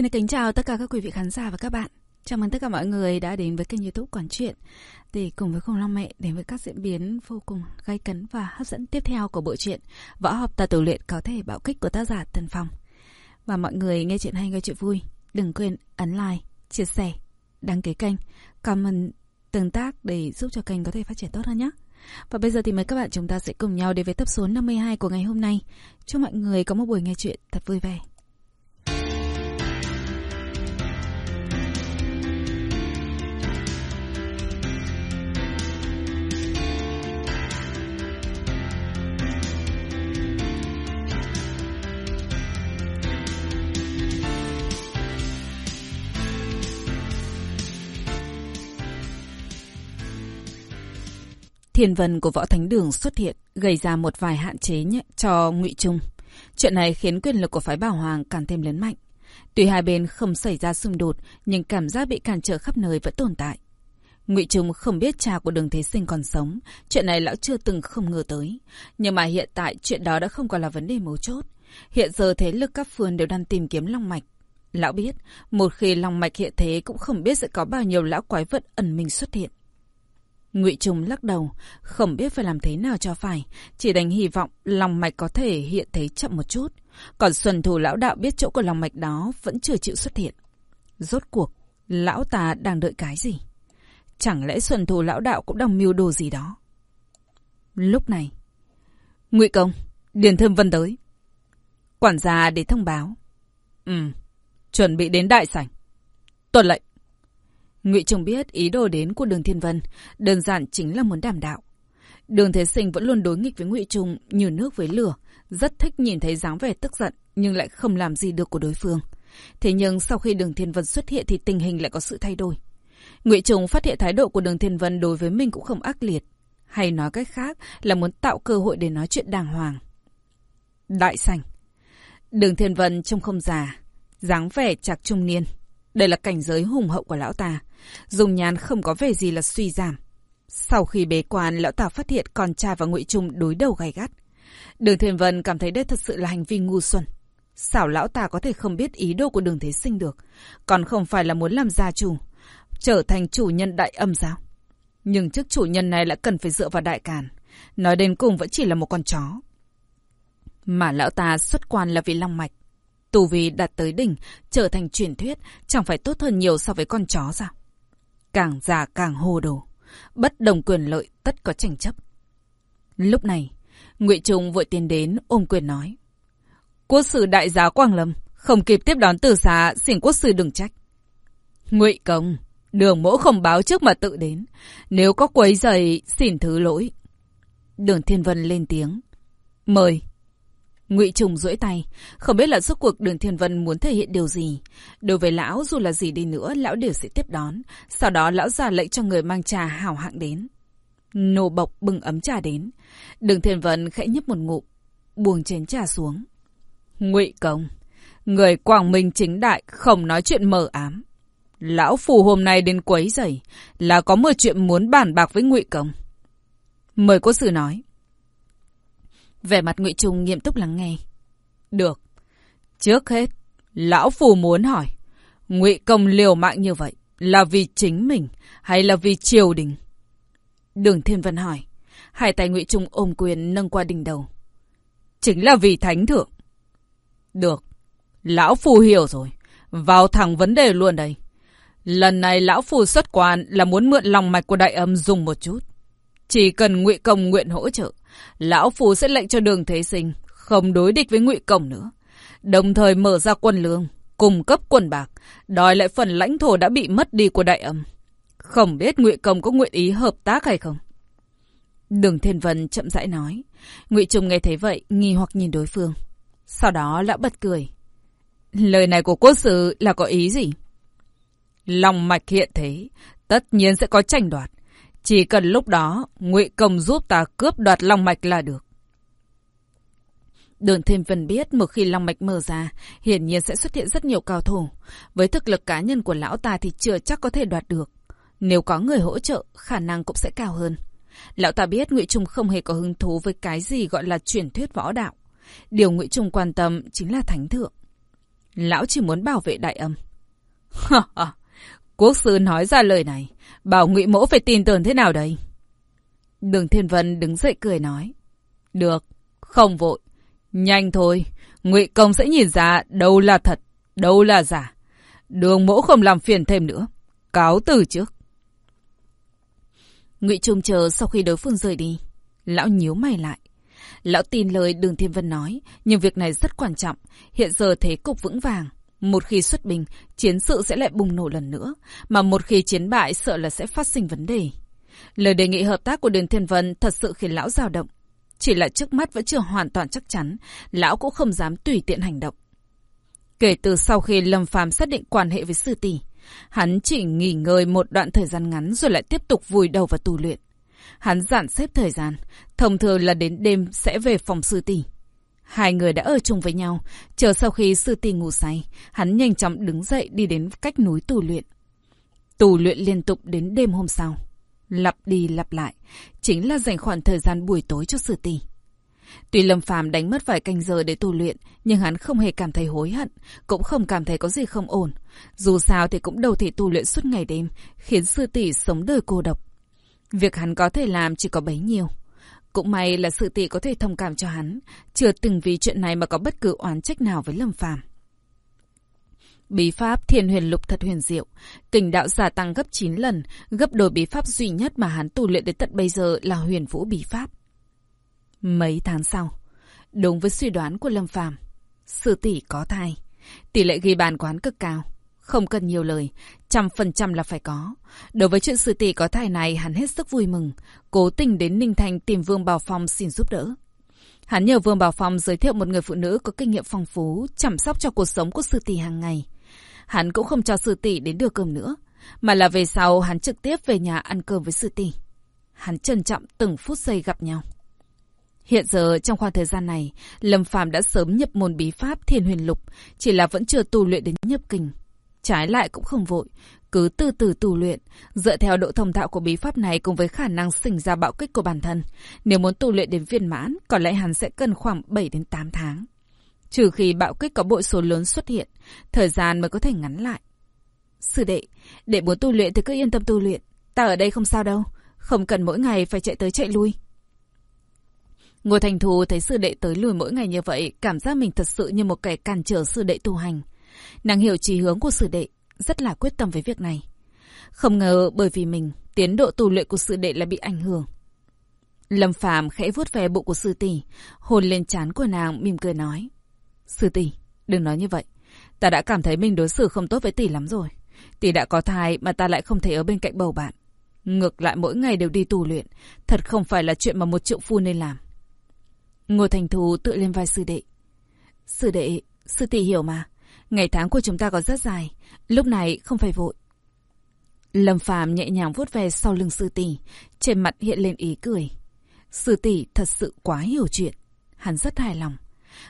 Xin kính chào tất cả các quý vị khán giả và các bạn. Chào mừng tất cả mọi người đã đến với kênh youtube quản Chuyện để cùng với Khủng Long Mẹ đến với các diễn biến vô cùng gay cấn và hấp dẫn tiếp theo của bộ truyện Võ học tà tử luyện có thể bạo kích của tác giả Tần Phong. Và mọi người nghe chuyện hay nghe chuyện vui, đừng quên ấn like, chia sẻ, đăng ký kênh, comment tương tác để giúp cho kênh có thể phát triển tốt hơn nhé. Và bây giờ thì mời các bạn chúng ta sẽ cùng nhau đến với tập số 52 của ngày hôm nay. Chúc mọi người có một buổi nghe chuyện thật vui vẻ. Thiên vân của võ thánh đường xuất hiện, gây ra một vài hạn chế nhé, cho ngụy Trung. Chuyện này khiến quyền lực của phái Bảo Hoàng càng thêm lớn mạnh. Tuy hai bên không xảy ra xung đột, nhưng cảm giác bị cản trở khắp nơi vẫn tồn tại. Ngụy Trung không biết cha của Đường Thế Sinh còn sống, chuyện này lão chưa từng không ngờ tới. Nhưng mà hiện tại chuyện đó đã không còn là vấn đề mấu chốt. Hiện giờ thế lực các phường đều đang tìm kiếm long mạch. Lão biết, một khi long mạch hiện thế cũng không biết sẽ có bao nhiêu lão quái vật ẩn mình xuất hiện. Ngụy Trung lắc đầu, không biết phải làm thế nào cho phải, chỉ đành hy vọng lòng mạch có thể hiện thấy chậm một chút. Còn Xuân Thù lão đạo biết chỗ của lòng mạch đó vẫn chưa chịu xuất hiện. Rốt cuộc, lão ta đang đợi cái gì? Chẳng lẽ Xuân Thù lão đạo cũng đang mưu đồ gì đó? Lúc này, Ngụy Công, Điền Thơm Vân tới. Quản gia để thông báo. Ừ, chuẩn bị đến đại sảnh. Tuần lệnh. Ngụy Trung biết ý đồ đến của Đường Thiên Vân đơn giản chính là muốn đảm đạo. Đường Thế Sinh vẫn luôn đối nghịch với Ngụy Trung như nước với lửa, rất thích nhìn thấy dáng vẻ tức giận nhưng lại không làm gì được của đối phương. Thế nhưng sau khi Đường Thiên Vân xuất hiện thì tình hình lại có sự thay đổi. Ngụy Trung phát hiện thái độ của Đường Thiên Vân đối với mình cũng không ác liệt, hay nói cách khác là muốn tạo cơ hội để nói chuyện đàng hoàng. Đại sảnh. Đường Thiên Vân trông không già, dáng vẻ chạc trung niên. Đây là cảnh giới hùng hậu của lão ta. Dùng nhàn không có vẻ gì là suy giảm. Sau khi bế quan, lão Tào phát hiện con trai và ngụy Trung đối đầu gay gắt. Đường thiên Vân cảm thấy đây thật sự là hành vi ngu xuẩn. xảo lão ta có thể không biết ý đồ của đường thế sinh được? Còn không phải là muốn làm gia chủ, trở thành chủ nhân đại âm giáo. Nhưng chức chủ nhân này lại cần phải dựa vào đại càn. Nói đến cùng vẫn chỉ là một con chó. Mà lão ta xuất quan là vì long mạch. Tù vì đạt tới đỉnh, trở thành truyền thuyết, chẳng phải tốt hơn nhiều so với con chó sao? Càng già càng hồ đồ. Bất đồng quyền lợi, tất có tranh chấp. Lúc này, ngụy Trung vội tiến đến, ôm quyền nói. Quốc sử đại giá Quang Lâm, không kịp tiếp đón từ xa, xin quốc sư đừng trách. ngụy Công, đường mỗ không báo trước mà tự đến. Nếu có quấy giày, xin thứ lỗi. Đường Thiên Vân lên tiếng. Mời. Ngụy Trùng duỗi tay, không biết là suốt cuộc Đường Thiên Vân muốn thể hiện điều gì. Đối với lão dù là gì đi nữa, lão đều sẽ tiếp đón. Sau đó lão ra lệnh cho người mang trà hào hạng đến. Nô bộc bưng ấm trà đến. Đường Thiên Vân khẽ nhấp một ngụm, buông chén trà xuống. Ngụy Công, người quảng minh chính đại không nói chuyện mờ ám. Lão phù hôm nay đến quấy rầy là có một chuyện muốn bàn bạc với Ngụy Công. Mời cô sử nói. Vẻ mặt ngụy Trung nghiêm túc lắng nghe. Được. Trước hết, lão phù muốn hỏi, ngụy công liều mạng như vậy là vì chính mình hay là vì triều đình? Đường Thiên Vân hỏi. Hai tay ngụy Trung ôm quyền nâng qua đỉnh đầu. Chính là vì thánh thượng. Được. Lão phù hiểu rồi. Vào thẳng vấn đề luôn đây. Lần này lão phù xuất quan là muốn mượn lòng mạch của đại âm dùng một chút. Chỉ cần ngụy công nguyện hỗ trợ, lão phù sẽ lệnh cho đường thế sinh không đối địch với ngụy cổng nữa. Đồng thời mở ra quân lương, cung cấp quân bạc, đòi lại phần lãnh thổ đã bị mất đi của đại âm. Không biết ngụy công có nguyện ý hợp tác hay không? Đường Thiên Vân chậm rãi nói. Ngụy Trung nghe thấy vậy, nghi hoặc nhìn đối phương. Sau đó lão bật cười. Lời này của quốc sư là có ý gì? Lòng mạch hiện thế, tất nhiên sẽ có tranh đoạt. Chỉ cần lúc đó, ngụy Công giúp ta cướp đoạt long mạch là được. Đường Thiên Vân biết một khi long mạch mở ra, hiển nhiên sẽ xuất hiện rất nhiều cao thủ. Với thực lực cá nhân của lão ta thì chưa chắc có thể đoạt được. Nếu có người hỗ trợ, khả năng cũng sẽ cao hơn. Lão ta biết Ngụy Trung không hề có hứng thú với cái gì gọi là truyền thuyết võ đạo. Điều Ngụy Trung quan tâm chính là thánh thượng. Lão chỉ muốn bảo vệ đại âm. Quốc sư nói ra lời này, bảo ngụy mỗ phải tin tưởng thế nào đây? Đường Thiên Vân đứng dậy cười nói. Được, không vội. Nhanh thôi, ngụy công sẽ nhìn ra đâu là thật, đâu là giả. Đường mỗ không làm phiền thêm nữa. Cáo từ trước. Ngụy Trung chờ sau khi đối phương rời đi. Lão nhíu mày lại. Lão tin lời Đường Thiên Vân nói, nhưng việc này rất quan trọng. Hiện giờ thế cục vững vàng. Một khi xuất binh, chiến sự sẽ lại bùng nổ lần nữa. Mà một khi chiến bại, sợ là sẽ phát sinh vấn đề. Lời đề nghị hợp tác của Đường Thiên Vân thật sự khiến lão dao động. Chỉ là trước mắt vẫn chưa hoàn toàn chắc chắn, lão cũng không dám tùy tiện hành động. Kể từ sau khi Lâm Phàm xác định quan hệ với sư tỷ, hắn chỉ nghỉ ngơi một đoạn thời gian ngắn rồi lại tiếp tục vùi đầu vào tu luyện. Hắn dặn xếp thời gian, thông thường là đến đêm sẽ về phòng sư tỷ. Hai người đã ở chung với nhau, chờ sau khi sư tỷ ngủ say, hắn nhanh chóng đứng dậy đi đến cách núi tu luyện. Tu luyện liên tục đến đêm hôm sau. Lặp đi lặp lại, chính là dành khoảng thời gian buổi tối cho sư tỷ. Tuy Lâm Phàm đánh mất vài canh giờ để tu luyện, nhưng hắn không hề cảm thấy hối hận, cũng không cảm thấy có gì không ổn. Dù sao thì cũng đầu thể tu luyện suốt ngày đêm, khiến sư tỷ sống đời cô độc. Việc hắn có thể làm chỉ có bấy nhiêu. Cũng may là sự tỷ có thể thông cảm cho hắn, chưa từng vì chuyện này mà có bất cứ oán trách nào với Lâm Phàm. Bí pháp thiên huyền lục thật huyền diệu, kình đạo giả tăng gấp 9 lần, gấp đôi bí pháp duy nhất mà hắn tu luyện đến tận bây giờ là huyền vũ bí pháp. Mấy tháng sau, đúng với suy đoán của Lâm Phàm, sư tỷ có thai, tỷ lệ ghi bàn quán cực cao, không cần nhiều lời, trăm phần trăm là phải có. Đối với chuyện sư tỷ có thai này, hắn hết sức vui mừng, cố tình đến Ninh Thành tìm Vương Bảo Phong xin giúp đỡ. Hắn nhờ Vương Bảo Phong giới thiệu một người phụ nữ có kinh nghiệm phong phú, chăm sóc cho cuộc sống của sư tỷ hàng ngày. Hắn cũng không cho sư tỷ đến đưa cơm nữa, mà là về sau hắn trực tiếp về nhà ăn cơm với sư tỷ. Hắn trân trọng từng phút giây gặp nhau. Hiện giờ trong khoảng thời gian này, Lâm Phàm đã sớm nhập môn bí pháp Thiên Huyền Lục, chỉ là vẫn chưa tu luyện đến nhập kình. Trái lại cũng không vội, cứ từ từ tu luyện, dựa theo độ thông thạo của bí pháp này cùng với khả năng sinh ra bạo kích của bản thân. Nếu muốn tu luyện đến viên mãn, có lẽ hắn sẽ cần khoảng 7 đến 8 tháng. Trừ khi bạo kích có bội số lớn xuất hiện, thời gian mới có thể ngắn lại. Sư đệ, để muốn tu luyện thì cứ yên tâm tu luyện. Ta ở đây không sao đâu, không cần mỗi ngày phải chạy tới chạy lui. Ngô Thành Thù thấy sư đệ tới lùi mỗi ngày như vậy, cảm giác mình thật sự như một kẻ cản trở sư đệ tu hành. Nàng hiểu chỉ hướng của sư đệ, rất là quyết tâm với việc này. Không ngờ bởi vì mình, tiến độ tu luyện của sư đệ là bị ảnh hưởng. Lâm Phàm khẽ vuốt về bụng của sư tỷ, hồn lên trán của nàng mỉm cười nói: "Sư tỷ, đừng nói như vậy, ta đã cảm thấy mình đối xử không tốt với tỷ lắm rồi. Tỷ đã có thai mà ta lại không thể ở bên cạnh bầu bạn. Ngược lại mỗi ngày đều đi tu luyện, thật không phải là chuyện mà một triệu phu nên làm." Ngô Thành Thù tự lên vai sư đệ. Sư đệ, sư tỷ hiểu mà. Ngày tháng của chúng ta còn rất dài. Lúc này không phải vội. Lâm Phàm nhẹ nhàng vuốt ve sau lưng sư tỷ, trên mặt hiện lên ý cười. Sư tỷ thật sự quá hiểu chuyện. Hắn rất hài lòng.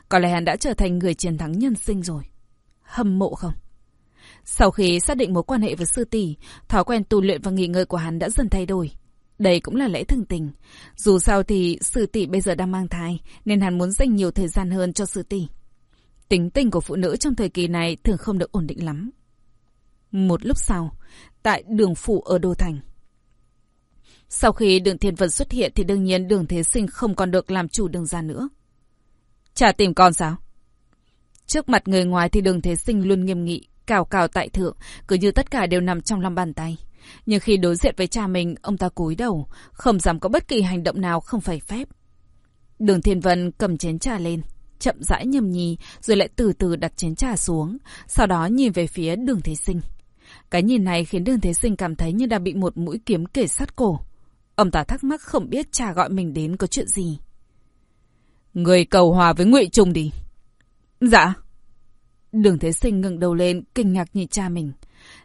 Có lẽ hắn đã trở thành người chiến thắng nhân sinh rồi. Hâm mộ không? Sau khi xác định mối quan hệ với sư tỷ, thói quen tu luyện và nghỉ ngơi của hắn đã dần thay đổi. Đây cũng là lẽ thường tình. Dù sao thì sư tỷ bây giờ đang mang thai, nên hắn muốn dành nhiều thời gian hơn cho sư tỷ. Tính tình của phụ nữ trong thời kỳ này thường không được ổn định lắm. Một lúc sau, tại đường phủ ở Đô Thành. Sau khi đường thiên vân xuất hiện thì đương nhiên đường thế sinh không còn được làm chủ đường ra nữa. Chả tìm con sao? Trước mặt người ngoài thì đường thế sinh luôn nghiêm nghị, cào cào tại thượng, cứ như tất cả đều nằm trong lòng bàn tay. Nhưng khi đối diện với cha mình, ông ta cúi đầu, không dám có bất kỳ hành động nào không phải phép. Đường Thiên Vân cầm chén trà lên, chậm rãi nhầm nhì, rồi lại từ từ đặt chén trà xuống, sau đó nhìn về phía đường Thế Sinh. Cái nhìn này khiến đường Thế Sinh cảm thấy như đã bị một mũi kiếm kể sát cổ. Ông ta thắc mắc không biết cha gọi mình đến có chuyện gì. Người cầu hòa với ngụy Trung đi. Dạ. Đường Thế Sinh ngừng đầu lên, kinh ngạc nhìn cha mình.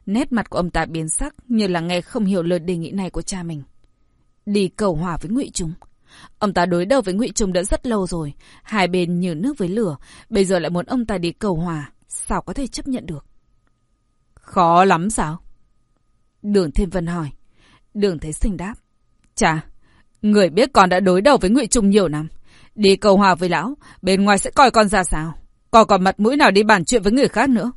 Nét mặt của ông ta biến sắc như là nghe không hiểu lời đề nghị này của cha mình. Đi cầu hòa với ngụy Trung. Ông ta đối đầu với ngụy Trung đã rất lâu rồi. Hai bên như nước với lửa. Bây giờ lại muốn ông ta đi cầu hòa. Sao có thể chấp nhận được? Khó lắm sao? Đường Thiên Vân hỏi. Đường Thế Sinh đáp. Chà, người biết con đã đối đầu với ngụy Trung nhiều năm. Đi cầu hòa với lão, bên ngoài sẽ coi con ra sao? còn còn mặt mũi nào đi bàn chuyện với người khác nữa.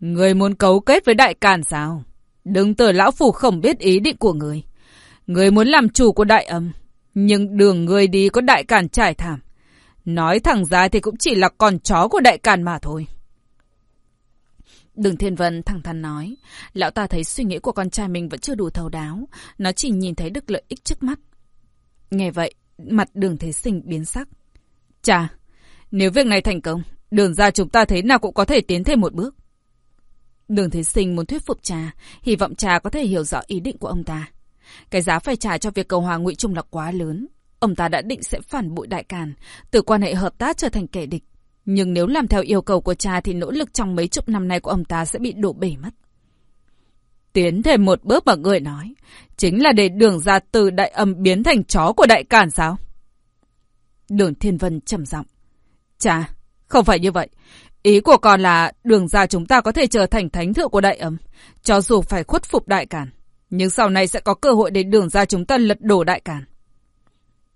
Người muốn cấu kết với đại càn sao? Đừng tưởng lão phủ không biết ý định của người. Người muốn làm chủ của đại âm. Nhưng đường người đi có đại càn trải thảm. Nói thẳng ra thì cũng chỉ là con chó của đại càn mà thôi. Đường Thiên Vân thẳng thắn nói. Lão ta thấy suy nghĩ của con trai mình vẫn chưa đủ thấu đáo. Nó chỉ nhìn thấy được lợi ích trước mắt. Nghe vậy, mặt đường thế sinh biến sắc. Chà, nếu việc này thành công, đường ra chúng ta thế nào cũng có thể tiến thêm một bước. Đường Thế Sinh muốn thuyết phục cha, hy vọng cha có thể hiểu rõ ý định của ông ta. Cái giá phải trả cho việc cầu hòa ngụy trung là quá lớn. Ông ta đã định sẽ phản bội đại càn, từ quan hệ hợp tác trở thành kẻ địch. Nhưng nếu làm theo yêu cầu của cha thì nỗ lực trong mấy chục năm nay của ông ta sẽ bị đổ bể mất. Tiến thêm một bước mà người nói, chính là để đường ra từ đại âm biến thành chó của đại càn sao? Đường Thiên Vân trầm giọng. Cha, không phải như vậy. Ý của con là đường ra chúng ta có thể trở thành thánh thượng của đại ấm, cho dù phải khuất phục đại càn. Nhưng sau này sẽ có cơ hội để đường ra chúng ta lật đổ đại càn.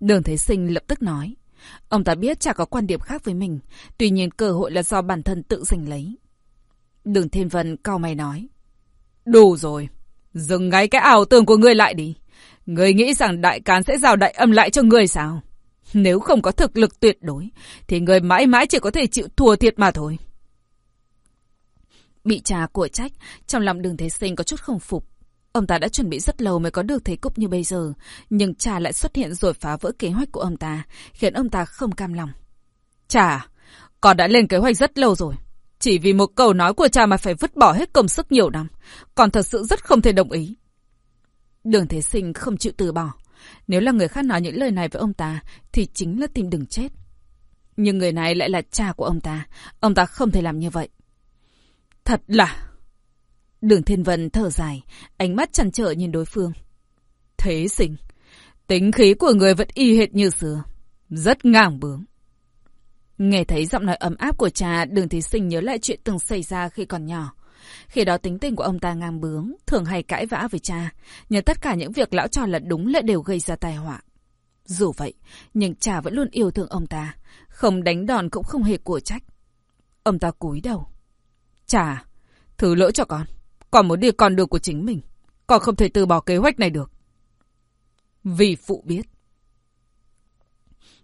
Đường Thế Sinh lập tức nói. Ông ta biết chả có quan điểm khác với mình, tuy nhiên cơ hội là do bản thân tự giành lấy. Đường Thiên Vân cao mày nói. Đủ rồi, dừng ngay cái ảo tưởng của ngươi lại đi. Ngươi nghĩ rằng đại càn sẽ giao đại âm lại cho ngươi sao? Nếu không có thực lực tuyệt đối, thì người mãi mãi chỉ có thể chịu thua thiệt mà thôi. Bị trà của trách, trong lòng đường thế sinh có chút không phục. Ông ta đã chuẩn bị rất lâu mới có được thế cục như bây giờ, nhưng trà lại xuất hiện rồi phá vỡ kế hoạch của ông ta, khiến ông ta không cam lòng. Trà, con đã lên kế hoạch rất lâu rồi. Chỉ vì một câu nói của cha mà phải vứt bỏ hết công sức nhiều năm, còn thật sự rất không thể đồng ý. Đường Thế Sinh không chịu từ bỏ. Nếu là người khác nói những lời này với ông ta, thì chính là tìm đường chết. Nhưng người này lại là cha của ông ta. Ông ta không thể làm như vậy. Thật là... Đường Thiên Vân thở dài, ánh mắt chăn trở nhìn đối phương. Thế sinh, tính khí của người vẫn y hệt như xưa. Rất ngang bướng. Nghe thấy giọng nói ấm áp của cha, đường Thế sinh nhớ lại chuyện từng xảy ra khi còn nhỏ. Khi đó tính tình của ông ta ngang bướng, thường hay cãi vã với cha, nhưng tất cả những việc lão cho là đúng lại đều gây ra tai họa. Dù vậy, nhưng cha vẫn luôn yêu thương ông ta, không đánh đòn cũng không hề của trách. Ông ta cúi đầu. Cha, thứ lỗi cho con, còn muốn đi con đường của chính mình, còn không thể từ bỏ kế hoạch này được. Vì phụ biết.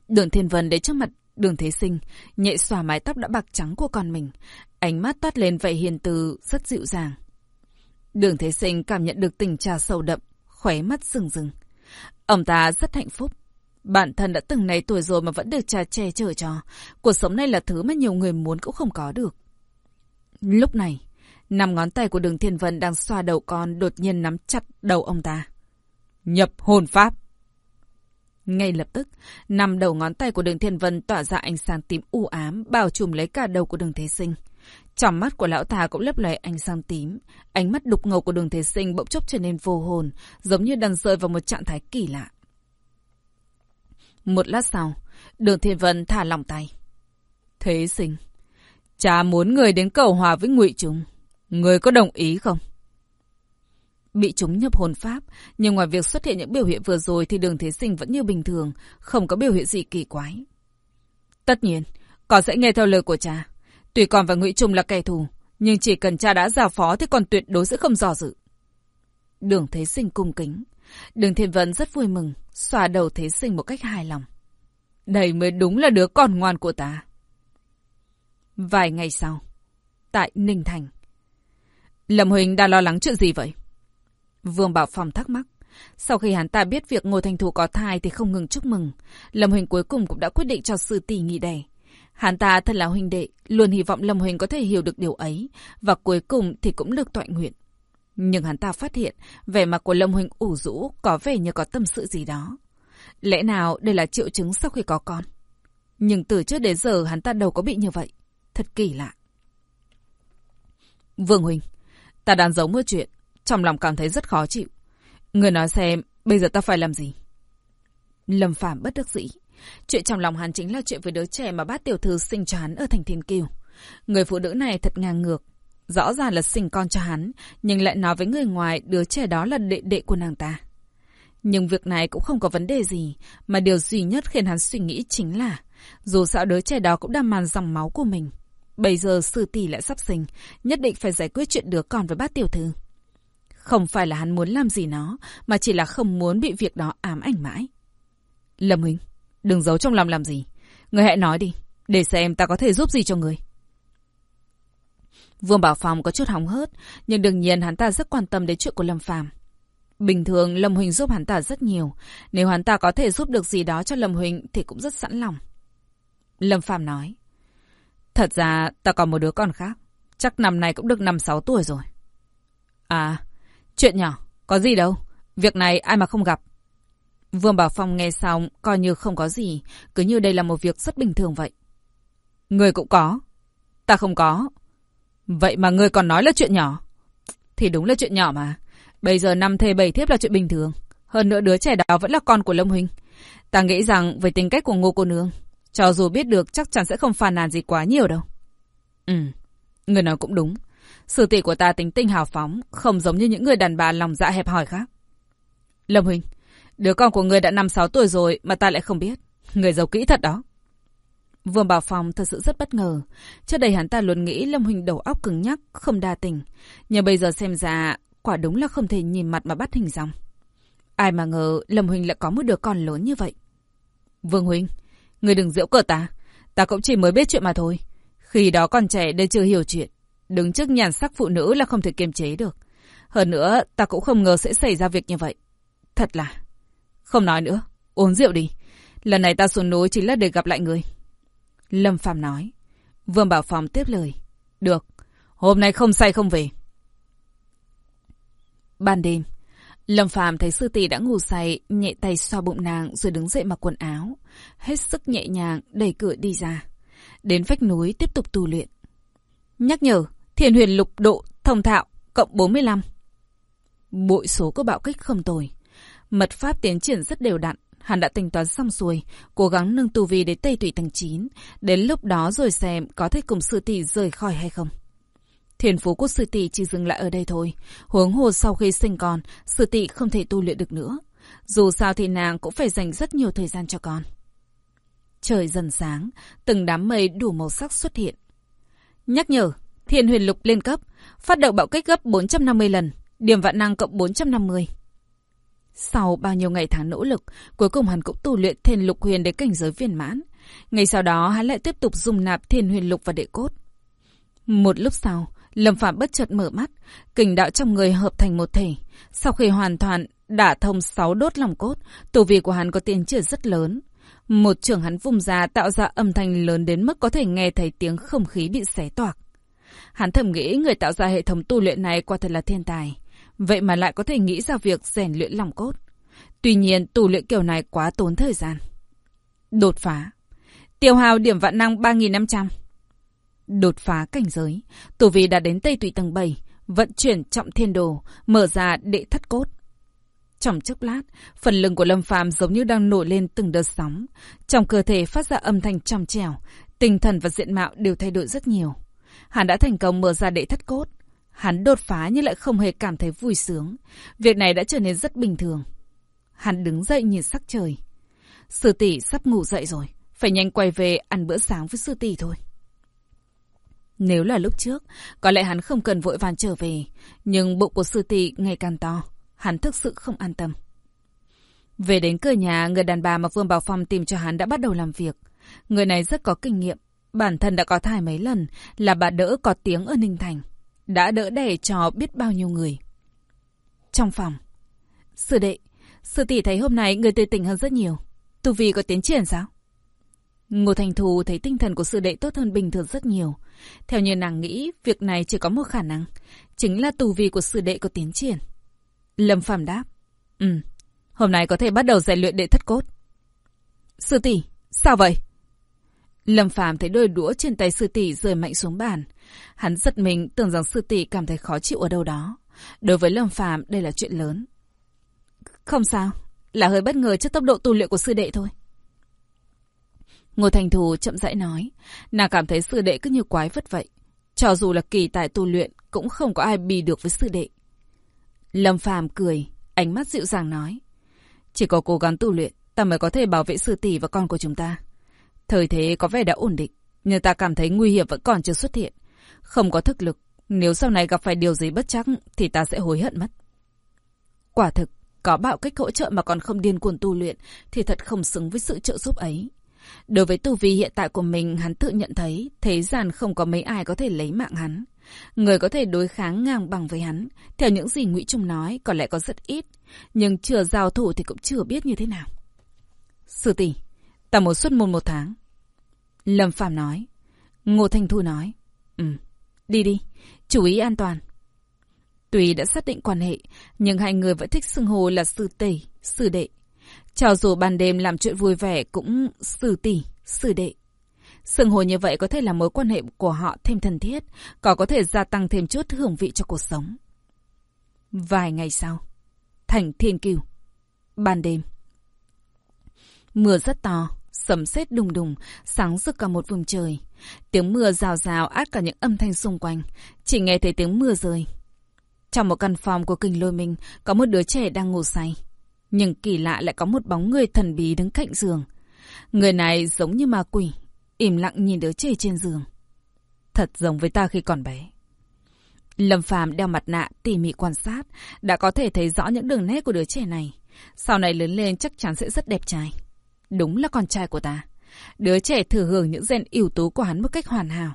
Đường Thiên Vân để trước mặt Đường Thế Sinh, nhẹ xòa mái tóc đã bạc trắng của con mình. Ánh mắt toát lên vẻ hiền từ, rất dịu dàng. Đường Thế Sinh cảm nhận được tình trà sâu đậm, khóe mắt rừng rừng. Ông ta rất hạnh phúc. Bản thân đã từng này tuổi rồi mà vẫn được cha che chở cho. Cuộc sống này là thứ mà nhiều người muốn cũng không có được. Lúc này, năm ngón tay của đường Thiên Vân đang xoa đầu con đột nhiên nắm chặt đầu ông ta. Nhập hồn pháp. Ngay lập tức, năm đầu ngón tay của đường Thiên Vân tỏa ra ánh sáng tím u ám, bao trùm lấy cả đầu của đường Thế Sinh. Trong mắt của lão ta cũng lấp lóe ánh sáng tím. Ánh mắt đục ngầu của đường Thế Sinh bỗng chốc trở nên vô hồn, giống như đang rơi vào một trạng thái kỳ lạ. Một lát sau, đường Thiên Vân thả lòng tay. Thế Sinh, cha muốn người đến cầu hòa với ngụy chúng Người có đồng ý không? Bị chúng nhập hồn pháp, nhưng ngoài việc xuất hiện những biểu hiện vừa rồi thì đường thế sinh vẫn như bình thường, không có biểu hiện gì kỳ quái. Tất nhiên, con sẽ nghe theo lời của cha. Tuy con và Ngụy Trung là kẻ thù, nhưng chỉ cần cha đã giao phó thì con tuyệt đối sẽ không dò dự. Đường Thế Sinh cung kính. Đường Thiên Vân rất vui mừng, xòa đầu Thế Sinh một cách hài lòng. Đây mới đúng là đứa con ngoan của ta. Vài ngày sau, tại Ninh Thành. Lâm Huỳnh đang lo lắng chuyện gì vậy? Vương Bảo Phong thắc mắc. Sau khi hắn ta biết việc Ngô Thành Thủ có thai thì không ngừng chúc mừng. Lâm Huỳnh cuối cùng cũng đã quyết định cho sư tỷ nghỉ đẻ. Hắn ta thật là huynh đệ, luôn hy vọng Lâm Huỳnh có thể hiểu được điều ấy, và cuối cùng thì cũng được tọa nguyện. Nhưng hắn ta phát hiện, vẻ mặt của Lâm Huỳnh ủ rũ, có vẻ như có tâm sự gì đó. Lẽ nào đây là triệu chứng sau khi có con? Nhưng từ trước đến giờ hắn ta đâu có bị như vậy. Thật kỳ lạ. Vương Huỳnh, ta đang giấu một chuyện. Trong lòng cảm thấy rất khó chịu. Người nói xem, bây giờ ta phải làm gì? Lâm Phạm bất đắc dĩ. Chuyện trong lòng hắn chính là chuyện với đứa trẻ mà bát tiểu thư sinh cho hắn ở thành thiên kiều. Người phụ nữ này thật ngang ngược. Rõ ràng là sinh con cho hắn, nhưng lại nói với người ngoài đứa trẻ đó là đệ đệ của nàng ta. Nhưng việc này cũng không có vấn đề gì, mà điều duy nhất khiến hắn suy nghĩ chính là Dù sao đứa trẻ đó cũng đang màn dòng máu của mình. Bây giờ sư tỷ lại sắp sinh, nhất định phải giải quyết chuyện đứa con với bát tiểu thư. Không phải là hắn muốn làm gì nó, mà chỉ là không muốn bị việc đó ám ảnh mãi. Lâm Huynh, đừng giấu trong lòng làm gì. Người hãy nói đi, để xem ta có thể giúp gì cho người. Vương Bảo Phong có chút hóng hớt, nhưng đương nhiên hắn ta rất quan tâm đến chuyện của Lâm Phàm. Bình thường Lâm Huỳnh giúp hắn ta rất nhiều, nếu hắn ta có thể giúp được gì đó cho Lâm Huỳnh thì cũng rất sẵn lòng. Lâm Phàm nói, Thật ra ta còn một đứa con khác, chắc năm nay cũng được năm sáu tuổi rồi. À, chuyện nhỏ, có gì đâu, việc này ai mà không gặp. Vương Bảo Phong nghe xong coi như không có gì, cứ như đây là một việc rất bình thường vậy. Người cũng có, ta không có. Vậy mà người còn nói là chuyện nhỏ. Thì đúng là chuyện nhỏ mà. Bây giờ năm thê bảy thiếp là chuyện bình thường. Hơn nữa đứa trẻ đó vẫn là con của Lâm Huynh. Ta nghĩ rằng với tính cách của ngô cô nương, cho dù biết được chắc chắn sẽ không phàn nàn gì quá nhiều đâu. Ừ, người nói cũng đúng. Sư tỷ của ta tính tinh hào phóng, không giống như những người đàn bà lòng dạ hẹp hòi khác. Lâm Huynh, đứa con của người đã năm sáu tuổi rồi mà ta lại không biết. Người giàu kỹ thật đó. Vương Bảo Phong thật sự rất bất ngờ. Trước đây hắn ta luôn nghĩ Lâm Huỳnh đầu óc cứng nhắc, không đa tình. Nhưng bây giờ xem ra, quả đúng là không thể nhìn mặt mà bắt hình dòng. Ai mà ngờ Lâm Huỳnh lại có một đứa con lớn như vậy. Vương Huỳnh, người đừng giễu cợt ta. Ta cũng chỉ mới biết chuyện mà thôi. Khi đó con trẻ nên chưa hiểu chuyện. Đứng trước nhàn sắc phụ nữ là không thể kiềm chế được. Hơn nữa, ta cũng không ngờ sẽ xảy ra việc như vậy. Thật là... Không nói nữa, uống rượu đi. Lần này ta xuống núi chính là để gặp lại người. Lâm phạm nói. Vương Bảo phòng tiếp lời. Được, hôm nay không say không về. Ban đêm, Lâm Phàm thấy sư tỷ đã ngủ say, nhẹ tay xoa bụng nàng rồi đứng dậy mặc quần áo. Hết sức nhẹ nhàng đẩy cửa đi ra. Đến vách núi tiếp tục tu luyện. Nhắc nhở, thiền huyền lục độ thông thạo, cộng 45. Bội số của bạo kích không tồi. Mật pháp tiến triển rất đều đặn. Hắn đã tính toán xong xuôi, cố gắng nâng tu vi đến Tây Tụy tầng 9, đến lúc đó rồi xem có thể cùng sư tỷ rời khỏi hay không. Thiền phú của sư tỷ chỉ dừng lại ở đây thôi, huống hồ sau khi sinh con, sư tỷ không thể tu luyện được nữa. Dù sao thì nàng cũng phải dành rất nhiều thời gian cho con. Trời dần sáng, từng đám mây đủ màu sắc xuất hiện. Nhắc nhở, thiền huyền lục lên cấp, phát động bạo kích gấp 450 lần, điểm vạn năng cộng 450. Sau bao nhiêu ngày tháng nỗ lực, cuối cùng hắn cũng tu luyện thiên lục huyền đến cảnh giới viên mãn. Ngày sau đó hắn lại tiếp tục dùng nạp thiên huyền lục và đệ cốt. Một lúc sau, Lâm Phạm bất chợt mở mắt, kình đạo trong người hợp thành một thể. Sau khi hoàn toàn đả thông sáu đốt lòng cốt, tù vi của hắn có tiến triển rất lớn. Một trường hắn vùng ra tạo ra âm thanh lớn đến mức có thể nghe thấy tiếng không khí bị xé toạc. Hắn thầm nghĩ người tạo ra hệ thống tu luyện này quả thật là thiên tài. Vậy mà lại có thể nghĩ ra việc rèn luyện lòng cốt. Tuy nhiên, tu luyện kiểu này quá tốn thời gian. Đột phá. Tiêu hào điểm vạn năng 3.500. Đột phá cảnh giới. tu vi đã đến Tây Tụy tầng 7. Vận chuyển trọng thiên đồ. Mở ra đệ thất cốt. Trong chốc lát, phần lưng của Lâm Phàm giống như đang nổi lên từng đợt sóng. Trong cơ thể phát ra âm thanh trong trẻo. Tinh thần và diện mạo đều thay đổi rất nhiều. Hắn đã thành công mở ra đệ thất cốt. Hắn đột phá nhưng lại không hề cảm thấy vui sướng. Việc này đã trở nên rất bình thường. Hắn đứng dậy nhìn sắc trời. Sư tỷ sắp ngủ dậy rồi. Phải nhanh quay về ăn bữa sáng với sư tỷ thôi. Nếu là lúc trước, có lẽ hắn không cần vội vàng trở về. Nhưng bụng của sư tỷ ngày càng to. Hắn thực sự không an tâm. Về đến cửa nhà, người đàn bà mà Vương Bảo Phong tìm cho hắn đã bắt đầu làm việc. Người này rất có kinh nghiệm. Bản thân đã có thai mấy lần, là bà đỡ có tiếng ở Ninh Thành đã đỡ đẻ cho biết bao nhiêu người. Trong phòng, sư đệ, sư tỷ thấy hôm nay người tươi tỉnh hơn rất nhiều. Tu vi có tiến triển sao? Ngô Thành Thù thấy tinh thần của sư đệ tốt hơn bình thường rất nhiều. Theo như nàng nghĩ, việc này chỉ có một khả năng, chính là tù vi của sư đệ có tiến triển. Lâm Phàm đáp, Ừ, hôm nay có thể bắt đầu rèn luyện đệ thất cốt. Sư tỷ, sao vậy? Lâm Phàm thấy đôi đũa trên tay sư tỷ rơi mạnh xuống bàn. Hắn giật mình tưởng rằng sư tỷ cảm thấy khó chịu ở đâu đó. Đối với Lâm Phàm đây là chuyện lớn. Không sao, là hơi bất ngờ trước tốc độ tu luyện của sư đệ thôi. Ngô Thành Thù chậm rãi nói, nàng cảm thấy sư đệ cứ như quái vất vậy. Cho dù là kỳ tài tu luyện, cũng không có ai bì được với sư đệ. Lâm Phàm cười, ánh mắt dịu dàng nói. Chỉ có cố gắng tu luyện, ta mới có thể bảo vệ sư tỷ và con của chúng ta. Thời thế có vẻ đã ổn định, nhưng ta cảm thấy nguy hiểm vẫn còn chưa xuất hiện. Không có thực lực, nếu sau này gặp phải điều gì bất chắc thì ta sẽ hối hận mất. Quả thực, có bạo cách hỗ trợ mà còn không điên cuồng tu luyện thì thật không xứng với sự trợ giúp ấy. Đối với tu vi hiện tại của mình, hắn tự nhận thấy thế gian không có mấy ai có thể lấy mạng hắn. Người có thể đối kháng ngang bằng với hắn, theo những gì Ngụy Trung nói, có lẽ có rất ít, nhưng chưa giao thủ thì cũng chưa biết như thế nào. Sư tỷ, ta một xuất môn một tháng. Lâm Phạm nói. Ngô Thanh Thu nói. Ừ, đi đi, chú ý an toàn. Tuy đã xác định quan hệ, nhưng hai người vẫn thích xưng hô là sư tỷ, sư đệ. Cho dù ban đêm làm chuyện vui vẻ cũng xử tỷ, xử đệ. Sừng hồ như vậy có thể làm mối quan hệ của họ thêm thân thiết, còn có thể gia tăng thêm chút hưởng vị cho cuộc sống. Vài ngày sau, thành thiên kiều, ban đêm. Mưa rất to, sấm sét đùng đùng, sáng rực cả một vùng trời. Tiếng mưa rào rào át cả những âm thanh xung quanh, chỉ nghe thấy tiếng mưa rơi. Trong một căn phòng của kình lôi mình có một đứa trẻ đang ngủ say. Nhưng kỳ lạ lại có một bóng người thần bí đứng cạnh giường. Người này giống như ma quỷ, im lặng nhìn đứa trẻ trên giường. Thật giống với ta khi còn bé. Lâm Phàm đeo mặt nạ tỉ mỉ quan sát, đã có thể thấy rõ những đường nét của đứa trẻ này. Sau này lớn lên chắc chắn sẽ rất đẹp trai. Đúng là con trai của ta. Đứa trẻ thừa hưởng những gen ưu tú của hắn một cách hoàn hảo.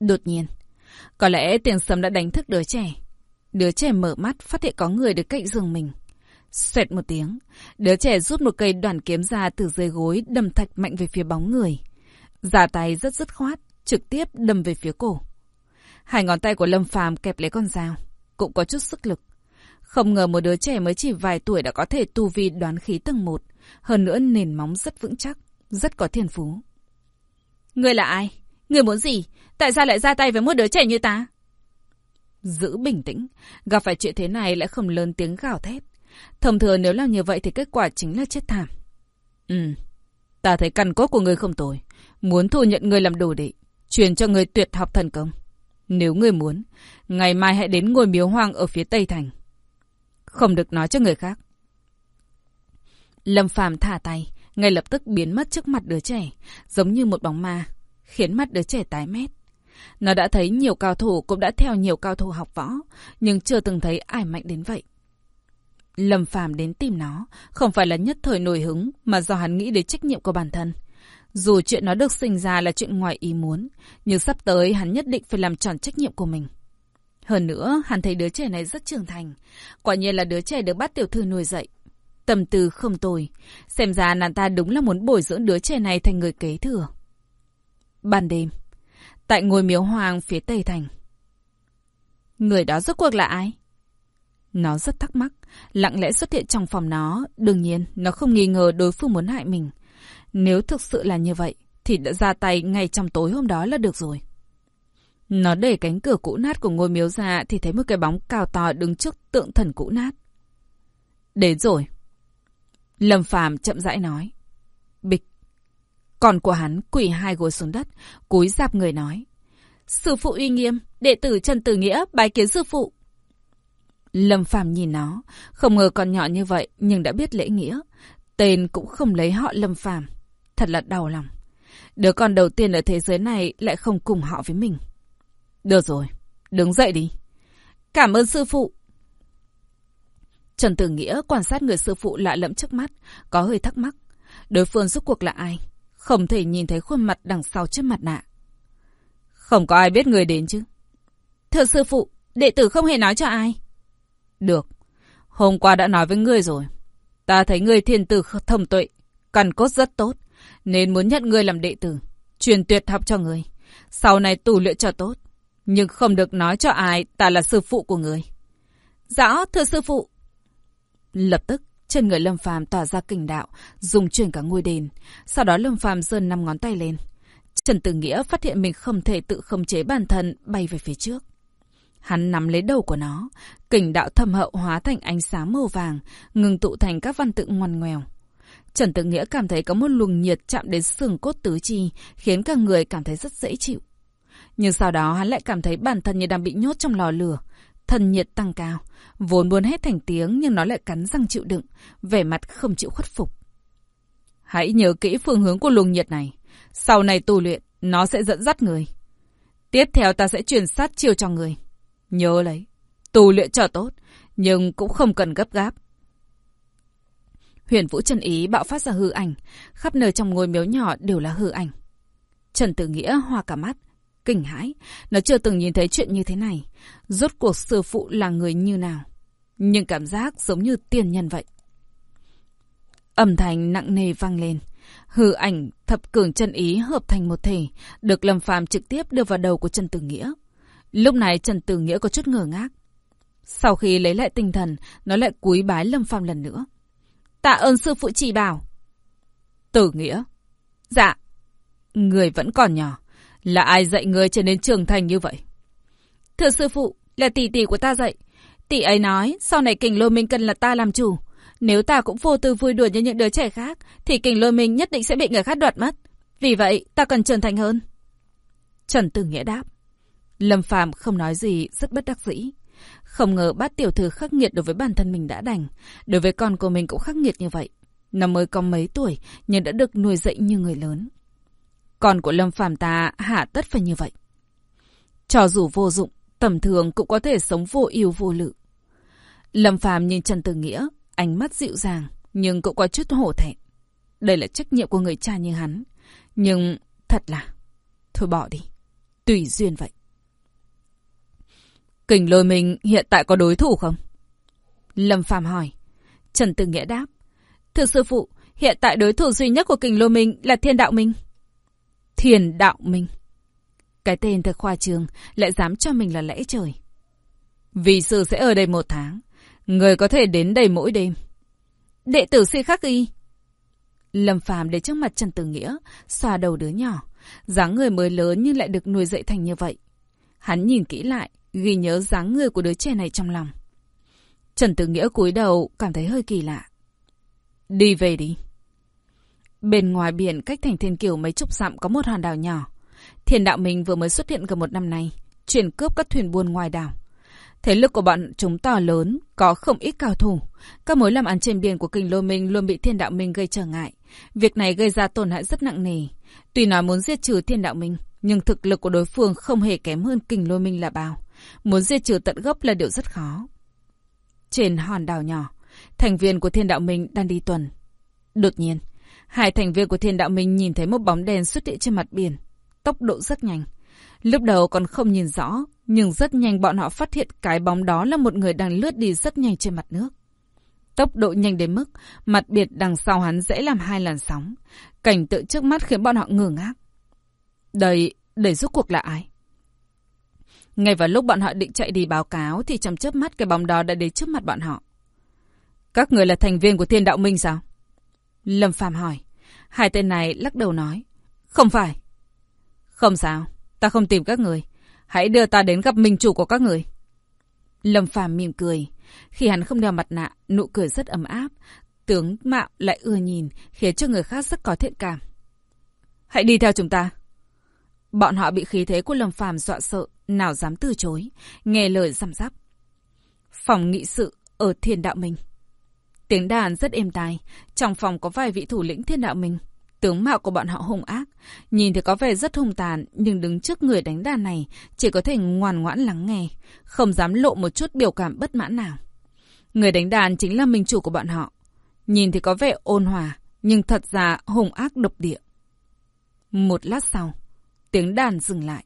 Đột nhiên, có lẽ tiếng sấm đã đánh thức đứa trẻ. Đứa trẻ mở mắt phát hiện có người được cạnh giường mình xẹt một tiếng, đứa trẻ rút một cây đoàn kiếm ra từ dưới gối đâm thạch mạnh về phía bóng người. Giả tay rất dứt khoát, trực tiếp đâm về phía cổ. Hai ngón tay của Lâm Phàm kẹp lấy con dao, cũng có chút sức lực. Không ngờ một đứa trẻ mới chỉ vài tuổi đã có thể tu vi đoán khí tầng một, hơn nữa nền móng rất vững chắc, rất có thiên phú. Ngươi là ai? Ngươi muốn gì? Tại sao lại ra tay với một đứa trẻ như ta? Giữ bình tĩnh, gặp phải chuyện thế này lại không lớn tiếng gào thét. Thông thường nếu làm như vậy thì kết quả chính là chết thảm. Ừ, ta thấy căn cốt của ngươi không tồi. Muốn thu nhận ngươi làm đồ đệ, truyền cho ngươi tuyệt học thần công. Nếu ngươi muốn, ngày mai hãy đến ngôi miếu hoang ở phía Tây Thành. Không được nói cho người khác. Lâm Phàm thả tay, ngay lập tức biến mất trước mặt đứa trẻ, giống như một bóng ma, khiến mặt đứa trẻ tái mét. Nó đã thấy nhiều cao thủ cũng đã theo nhiều cao thủ học võ, nhưng chưa từng thấy ai mạnh đến vậy. Lâm Phàm đến tìm nó, không phải là nhất thời nổi hứng, mà do hắn nghĩ đến trách nhiệm của bản thân. Dù chuyện nó được sinh ra là chuyện ngoài ý muốn, nhưng sắp tới hắn nhất định phải làm tròn trách nhiệm của mình. Hơn nữa, hắn thấy đứa trẻ này rất trưởng thành. Quả nhiên là đứa trẻ được bát tiểu thư nuôi dạy. Tâm tư không tồi. Xem ra nàng ta đúng là muốn bồi dưỡng đứa trẻ này thành người kế thừa. Ban đêm, tại ngôi miếu hoàng phía tây thành. Người đó rốt cuộc là ai? Nó rất thắc mắc, lặng lẽ xuất hiện trong phòng nó. Đương nhiên, nó không nghi ngờ đối phương muốn hại mình. Nếu thực sự là như vậy, thì đã ra tay ngay trong tối hôm đó là được rồi. Nó để cánh cửa cũ nát của ngôi miếu ra thì thấy một cái bóng cao to đứng trước tượng thần cũ nát. Đến rồi. Lâm Phàm chậm rãi nói. Bịch. Còn của hắn quỳ hai gối xuống đất, cúi dạp người nói. Sư phụ uy nghiêm, đệ tử Trần Tử Nghĩa bái kiến sư phụ. Lâm Phàm nhìn nó, không ngờ con nhỏ như vậy nhưng đã biết lễ nghĩa. Tên cũng không lấy họ Lâm Phàm Thật là đau lòng. Đứa con đầu tiên ở thế giới này lại không cùng họ với mình. Được rồi, đứng dậy đi. Cảm ơn sư phụ. Trần Tử Nghĩa quan sát người sư phụ lạ lẫm trước mắt, có hơi thắc mắc. Đối phương rốt cuộc là ai? Không thể nhìn thấy khuôn mặt đằng sau chiếc mặt nạ. Không có ai biết người đến chứ. Thưa sư phụ, đệ tử không hề nói cho ai. Được, hôm qua đã nói với ngươi rồi. Ta thấy ngươi thiên tử thông tuệ, căn cốt rất tốt, nên muốn nhận ngươi làm đệ tử, truyền tuyệt học cho ngươi. Sau này tu luyện cho tốt, nhưng không được nói cho ai ta là sư phụ của ngươi. Rõ, thưa sư phụ. Lập tức, trên người Lâm Phàm tỏa ra kinh đạo, dùng chuyển cả ngôi đền. Sau đó Lâm Phàm giơ năm ngón tay lên. Trần Tử Nghĩa phát hiện mình không thể tự khống chế bản thân bay về phía trước. Hắn nắm lấy đầu của nó, kình đạo thâm hậu hóa thành ánh sáng màu vàng, ngừng tụ thành các văn tự ngoằn ngoèo. Trần Tử Nghĩa cảm thấy có một luồng nhiệt chạm đến xương cốt tứ chi, khiến cả người cảm thấy rất dễ chịu. Nhưng sau đó hắn lại cảm thấy bản thân như đang bị nhốt trong lò lửa. Thân nhiệt tăng cao, vốn muốn hết thành tiếng nhưng nó lại cắn răng chịu đựng, vẻ mặt không chịu khuất phục. Hãy nhớ kỹ phương hướng của luồng nhiệt này. Sau này tu luyện, nó sẽ dẫn dắt người. Tiếp theo ta sẽ truyền sát chiêu cho người. Nhớ lấy, tu luyện cho tốt, nhưng cũng không cần gấp gáp. Huyền Vũ Trần Ý bạo phát ra hư ảnh, khắp nơi trong ngôi miếu nhỏ đều là hư ảnh. Trần Tử Nghĩa hoa cả mắt, kinh hãi, nó chưa từng nhìn thấy chuyện như thế này. Rốt cuộc sư phụ là người như nào? Nhưng cảm giác giống như tiền nhân vậy. Âm thanh nặng nề vang lên. Hư ảnh thập cường chân ý hợp thành một thể, được Lâm Phàm trực tiếp đưa vào đầu của Trần Tử Nghĩa. Lúc này Trần Tử Nghĩa có chút ngờ ngác. Sau khi lấy lại tinh thần, nó lại cúi bái Lâm Phàm lần nữa. Tạ ơn sư phụ chỉ bảo. Tử Nghĩa. Dạ. Người vẫn còn nhỏ. Là ai dạy người trở nên trưởng thành như vậy? Thưa sư phụ, là tỷ tỷ của ta dạy. Tỷ ấy nói, sau này kình lôi minh cần là ta làm chủ. Nếu ta cũng vô tư vui đùa như những đứa trẻ khác, thì kình lôi minh nhất định sẽ bị người khác đoạt mất. Vì vậy, ta cần trưởng thành hơn. Trần Tử Nghĩa đáp. Lâm Phạm không nói gì, rất bất đắc dĩ. Không ngờ bát tiểu thư khắc nghiệt đối với bản thân mình đã đành. Đối với con của mình cũng khắc nghiệt như vậy. Năm mới có mấy tuổi, nhưng đã được nuôi dạy như người lớn. Con của Lâm Phàm ta hạ tất phải như vậy. Cho dù vô dụng, tầm thường cũng có thể sống vô yêu vô lự. Lâm Phàm nhìn Trần Tử Nghĩa, ánh mắt dịu dàng, nhưng cũng có chút hổ thẹn. Đây là trách nhiệm của người cha như hắn. Nhưng thật là... Thôi bỏ đi. Tùy duyên vậy. Kình lôi mình hiện tại có đối thủ không? Lâm Phàm hỏi. Trần Tử Nghĩa đáp. Thưa sư phụ, hiện tại đối thủ duy nhất của kình lôi mình là thiên đạo minh. Thiên đạo minh. Cái tên thật khoa trường lại dám cho mình là lẽ trời. Vì sư sẽ ở đây một tháng. Người có thể đến đây mỗi đêm. Đệ tử si khắc y. Lâm Phàm để trước mặt Trần Tử Nghĩa, xoa đầu đứa nhỏ. dáng người mới lớn nhưng lại được nuôi dạy thành như vậy. Hắn nhìn kỹ lại, ghi nhớ dáng người của đứa trẻ này trong lòng. Trần Tử Nghĩa cúi đầu cảm thấy hơi kỳ lạ. Đi về đi. Bên ngoài biển cách thành thiên kiều mấy chục dặm có một hòn đảo nhỏ. Thiên đạo mình vừa mới xuất hiện gần một năm nay, chuyển cướp các thuyền buôn ngoài đảo. Thế lực của bọn chúng to lớn, có không ít cao thủ. Các mối làm ăn trên biển của kinh lôi minh luôn bị thiên đạo minh gây trở ngại. Việc này gây ra tổn hại rất nặng nề. Tuy nói muốn giết trừ thiên đạo minh, nhưng thực lực của đối phương không hề kém hơn kinh lôi minh là bao. Muốn diệt trừ tận gốc là điều rất khó. Trên hòn đảo nhỏ, thành viên của thiên đạo minh đang đi tuần. Đột nhiên, hai thành viên của thiên đạo minh nhìn thấy một bóng đèn xuất hiện trên mặt biển. Tốc độ rất nhanh. Lúc đầu còn không nhìn rõ, nhưng rất nhanh bọn họ phát hiện cái bóng đó là một người đang lướt đi rất nhanh trên mặt nước. Tốc độ nhanh đến mức mặt biển đằng sau hắn dễ làm hai làn sóng. Cảnh tượng trước mắt khiến bọn họ ngơ ngác. Đây, để rốt cuộc là ai? Ngay vào lúc bọn họ định chạy đi báo cáo thì trong chớp mắt cái bóng đó đã đến trước mặt bọn họ. Các người là thành viên của thiên đạo minh sao? Lâm Phàm hỏi. Hai tên này lắc đầu nói. Không phải. Không sao, ta không tìm các người. Hãy đưa ta đến gặp minh chủ của các người. Lâm Phàm mỉm cười. Khi hắn không đeo mặt nạ, nụ cười rất ấm áp. Tướng mạo lại ưa nhìn, khiến cho người khác rất có thiện cảm. Hãy đi theo chúng ta. Bọn họ bị khí thế của Lâm Phàm dọa sợ, nào dám từ chối, nghe lời răm rắp. Phòng nghị sự ở Thiên Đạo Minh. Tiếng đàn rất êm tai, trong phòng có vài vị thủ lĩnh Thiên Đạo Minh. Tướng mạo của bọn họ hung ác, nhìn thì có vẻ rất hung tàn, nhưng đứng trước người đánh đàn này chỉ có thể ngoan ngoãn lắng nghe, không dám lộ một chút biểu cảm bất mãn nào. Người đánh đàn chính là minh chủ của bọn họ. Nhìn thì có vẻ ôn hòa, nhưng thật ra hung ác độc địa. Một lát sau, tiếng đàn dừng lại.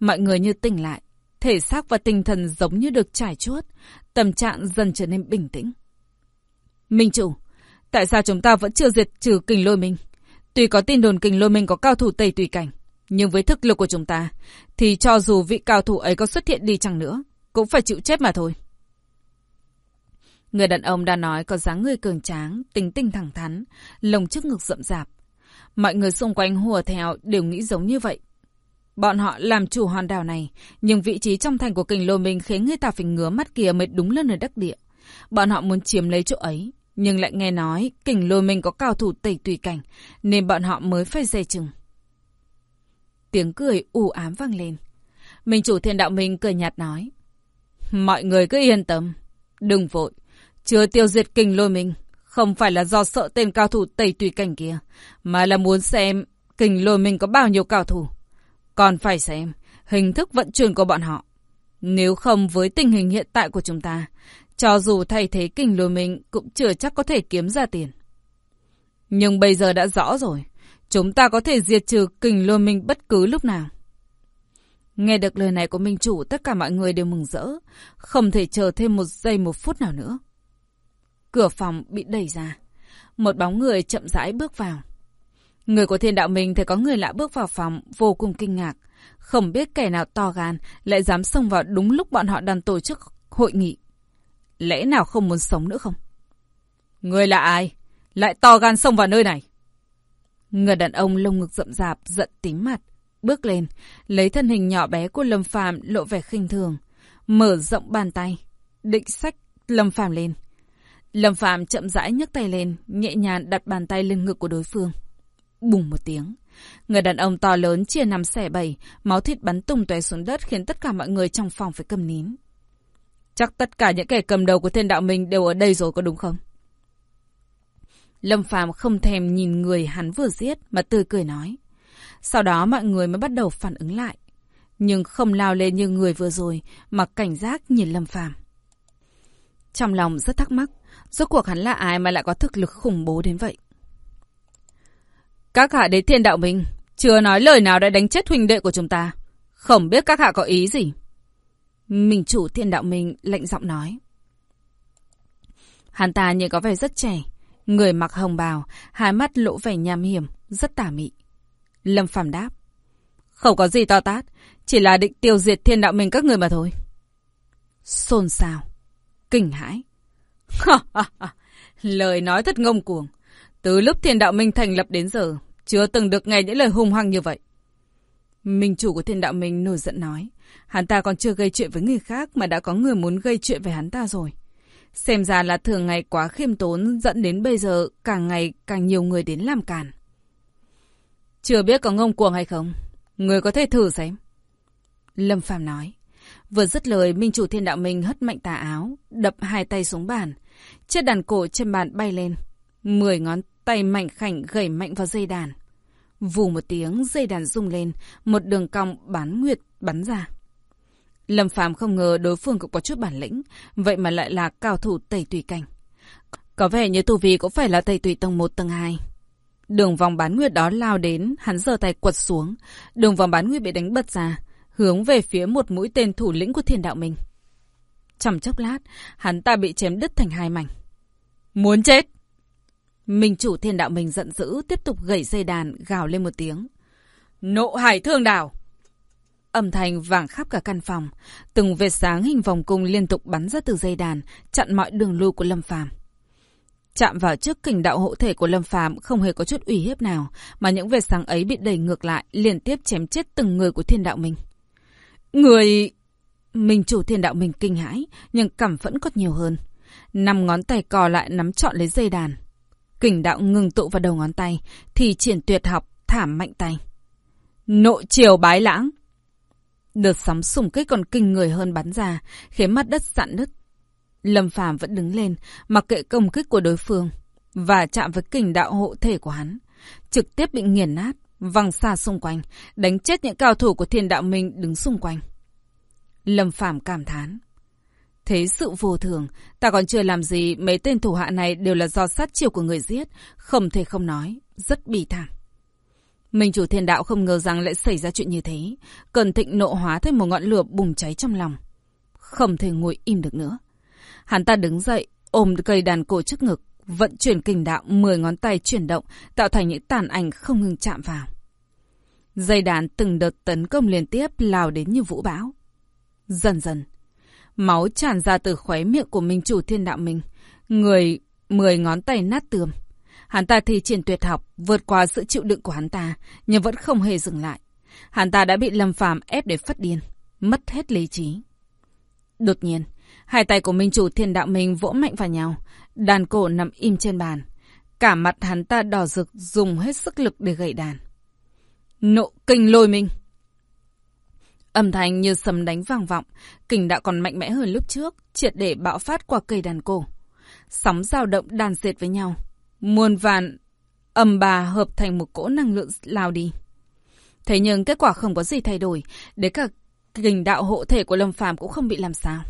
Mọi người như tỉnh lại, thể xác và tinh thần giống như được trải chuốt, tâm trạng dần trở nên bình tĩnh. Minh chủ, tại sao chúng ta vẫn chưa diệt trừ kình lôi minh? Tuy có tin đồn kình lôi minh có cao thủ Tây Tùy Cảnh, nhưng với thực lực của chúng ta, thì cho dù vị cao thủ ấy có xuất hiện đi chăng nữa, cũng phải chịu chết mà thôi. Người đàn ông đã nói có dáng người cường tráng, tính tinh thẳng thắn, lồng trước ngực rậm rạp. Mọi người xung quanh hùa theo đều nghĩ giống như vậy. Bọn họ làm chủ hòn đảo này, nhưng vị trí trong thành của kình lô minh khiến người ta phải ngứa mắt kia mới đúng là nơi đất địa. Bọn họ muốn chiếm lấy chỗ ấy, nhưng lại nghe nói kình lô minh có cao thủ tẩy tùy cảnh, nên bọn họ mới phải dè chừng. Tiếng cười u ám vang lên. Minh chủ thiên đạo minh cười nhạt nói. Mọi người cứ yên tâm, đừng vội. Chưa tiêu diệt kình lôi minh, không phải là do sợ tên cao thủ tẩy tùy cảnh kia, mà là muốn xem kình lôi mình có bao nhiêu cao thủ. Còn phải xem hình thức vận chuyển của bọn họ. Nếu không với tình hình hiện tại của chúng ta, cho dù thay thế kình lôi mình cũng chưa chắc có thể kiếm ra tiền. Nhưng bây giờ đã rõ rồi, chúng ta có thể diệt trừ kình lôi mình bất cứ lúc nào. Nghe được lời này của Minh Chủ, tất cả mọi người đều mừng rỡ, không thể chờ thêm một giây một phút nào nữa. Cửa phòng bị đẩy ra, một bóng người chậm rãi bước vào. Người của thiên đạo mình thấy có người lạ bước vào phòng, vô cùng kinh ngạc. Không biết kẻ nào to gan lại dám xông vào đúng lúc bọn họ đang tổ chức hội nghị. Lẽ nào không muốn sống nữa không? Người là ai? Lại to gan xông vào nơi này. Người đàn ông lông ngực rậm rạp, giận tím mặt. Bước lên, lấy thân hình nhỏ bé của Lâm Phàm lộ vẻ khinh thường. Mở rộng bàn tay, định sách Lâm Phàm lên. Lâm Phàm chậm rãi nhấc tay lên, nhẹ nhàng đặt bàn tay lên ngực của đối phương. Bùng một tiếng. Người đàn ông to lớn chia nằm xẻ bảy, máu thịt bắn tung tóe xuống đất khiến tất cả mọi người trong phòng phải cầm nín. Chắc tất cả những kẻ cầm đầu của thiên đạo mình đều ở đây rồi có đúng không? Lâm Phàm không thèm nhìn người hắn vừa giết mà tươi cười nói. Sau đó mọi người mới bắt đầu phản ứng lại. Nhưng không lao lên như người vừa rồi mà cảnh giác nhìn Lâm Phàm. Trong lòng rất thắc mắc, rốt cuộc hắn là ai mà lại có thực lực khủng bố đến vậy? Các hạ đến thiên đạo mình, chưa nói lời nào đã đánh chết huynh đệ của chúng ta. Không biết các hạ có ý gì? Mình chủ thiên đạo mình lệnh giọng nói. Hắn ta như có vẻ rất trẻ, người mặc hồng bào, hai mắt lộ vẻ nham hiểm, rất tà mị. Lâm Phàm đáp. Không có gì to tát, chỉ là định tiêu diệt thiên đạo mình các người mà thôi. Xôn xao, kinh hãi. lời nói thật ngông cuồng. Từ lúc thiên đạo minh thành lập đến giờ, chưa từng được nghe những lời hung hăng như vậy. Minh chủ của thiên đạo minh nổi giận nói. Hắn ta còn chưa gây chuyện với người khác mà đã có người muốn gây chuyện với hắn ta rồi. Xem ra là thường ngày quá khiêm tốn dẫn đến bây giờ càng ngày càng nhiều người đến làm càn. Chưa biết có ngông cuồng hay không? Người có thể thử xem. Lâm Phàm nói. Vừa dứt lời, Minh chủ thiên đạo minh hất mạnh tà áo, đập hai tay xuống bàn. Chiếc đàn cổ trên bàn bay lên. Mười ngón tay mạnh khảnh gẩy mạnh vào dây đàn. Vù một tiếng, dây đàn rung lên, một đường cong bán nguyệt bắn ra. Lâm Phàm không ngờ đối phương cũng có chút bản lĩnh, vậy mà lại là cao thủ tẩy tùy cảnh. Có vẻ như tu vi cũng phải là tẩy tùy tầng 1 tầng 2. Đường vòng bán nguyệt đó lao đến, hắn giơ tay quật xuống. Đường vòng bán nguyệt bị đánh bật ra, hướng về phía một mũi tên thủ lĩnh của thiên đạo mình. Trong chốc lát, hắn ta bị chém đứt thành hai mảnh. Muốn chết! Minh chủ thiên đạo mình giận dữ, tiếp tục gẩy dây đàn, gào lên một tiếng. Nộ hải thương đảo! Âm thanh vàng khắp cả căn phòng. Từng vệt sáng hình vòng cung liên tục bắn ra từ dây đàn, chặn mọi đường lui của Lâm Phàm. Chạm vào trước kình đạo hộ thể của Lâm Phàm không hề có chút ủy hiếp nào, mà những vệt sáng ấy bị đẩy ngược lại, liên tiếp chém chết từng người của thiên đạo mình. Người... Mình chủ thiên đạo mình kinh hãi, nhưng cảm vẫn có nhiều hơn. Năm ngón tay cò lại nắm trọn lấy dây đàn. Kình đạo ngừng tụ vào đầu ngón tay, thì triển tuyệt học, thảm mạnh tay. Nội triều bái lãng. Đợt sóng sùng kích còn kinh người hơn bắn ra, khiến mặt đất sạn nứt. Lâm Phàm vẫn đứng lên, mặc kệ công kích của đối phương, và chạm với kình đạo hộ thể của hắn. Trực tiếp bị nghiền nát, văng xa xung quanh, đánh chết những cao thủ của thiên đạo minh đứng xung quanh. Lâm Phàm cảm thán. Thế sự vô thường, ta còn chưa làm gì, mấy tên thủ hạ này đều là do sát chiều của người giết, không thể không nói, rất bi thảm. Minh chủ thiên đạo không ngờ rằng lại xảy ra chuyện như thế, cần thịnh nộ hóa thành một ngọn lửa bùng cháy trong lòng. Không thể ngồi im được nữa. Hắn ta đứng dậy, ôm cây đàn cổ trước ngực, vận chuyển kình đạo 10 ngón tay chuyển động, tạo thành những tàn ảnh không ngừng chạm vào. Dây đàn từng đợt tấn công liên tiếp lao đến như vũ bão. Dần dần, máu tràn ra từ khóe miệng của Minh chủ thiên đạo mình. Người, 10 ngón tay nát tươm. Hắn ta thì triển tuyệt học, vượt qua sự chịu đựng của hắn ta, nhưng vẫn không hề dừng lại. Hắn ta đã bị Lâm Phàm ép để phát điên, mất hết lý trí. Đột nhiên, hai tay của Minh Chủ Thiên Đạo mình vỗ mạnh vào nhau, đàn cổ nằm im trên bàn. Cả mặt hắn ta đỏ rực dùng hết sức lực để gậy đàn. Nộ kinh lôi mình! Âm thanh như sầm đánh vang vọng, kình đạo còn mạnh mẽ hơn lúc trước, triệt để bạo phát qua cây đàn cổ. Sóng dao động đàn dệt với nhau, Muôn vạn âm bà hợp thành một cỗ năng lượng lao đi. Thế nhưng kết quả không có gì thay đổi, để cả kình đạo hộ thể của Lâm Phàm cũng không bị làm sao.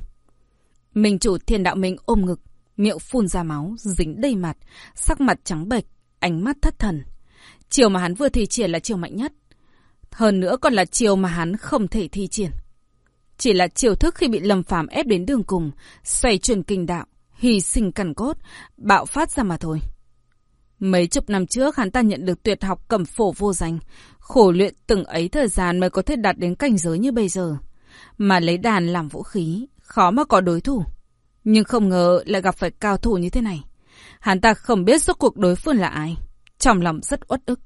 Mình chủ thiên đạo minh ôm ngực, miệng phun ra máu, dính đầy mặt, sắc mặt trắng bệch, ánh mắt thất thần. Chiều mà hắn vừa thi triển là chiều mạnh nhất. Hơn nữa còn là chiều mà hắn không thể thi triển. Chỉ là chiều thức khi bị Lâm Phàm ép đến đường cùng, xoay chuyển kinh đạo, hy sinh cằn cốt, bạo phát ra mà thôi. Mấy chục năm trước hắn ta nhận được tuyệt học cẩm phổ vô danh, khổ luyện từng ấy thời gian mới có thể đạt đến cảnh giới như bây giờ. Mà lấy đàn làm vũ khí, khó mà có đối thủ. Nhưng không ngờ lại gặp phải cao thủ như thế này. Hắn ta không biết rốt cuộc đối phương là ai. Trong lòng rất uất ức.